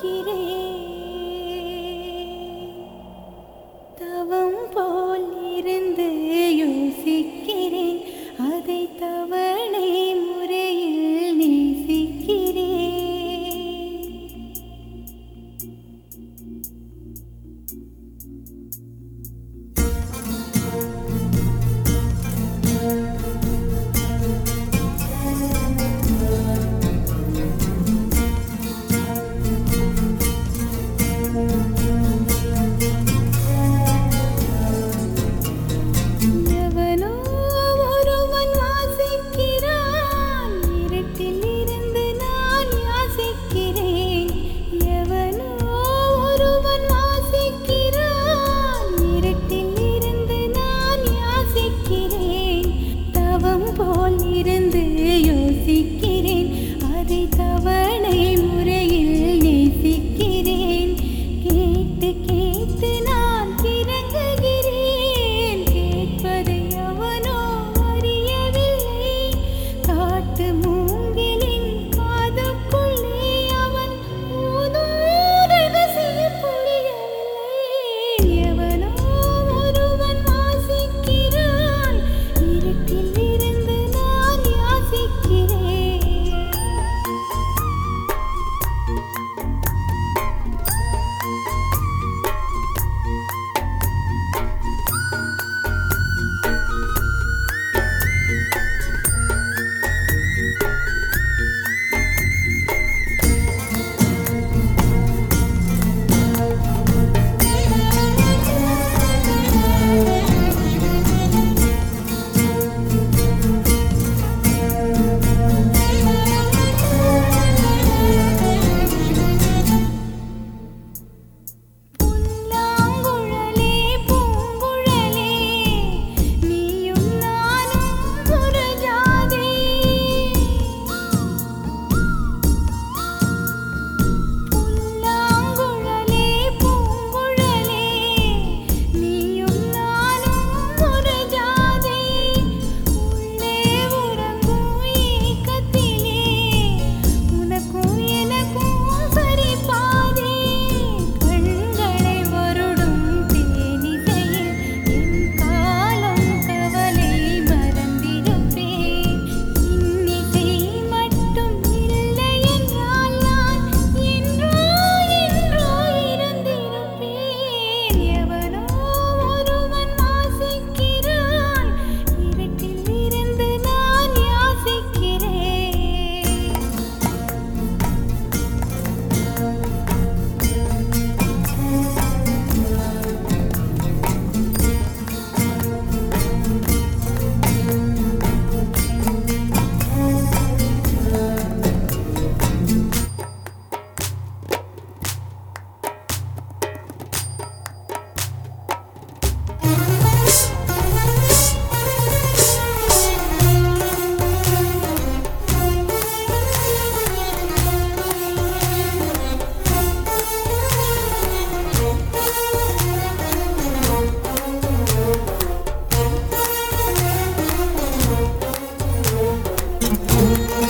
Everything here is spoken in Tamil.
இருக்கிறே தவம் போல் இருந்து யோசிக்கிறேன். அதை தவணை Música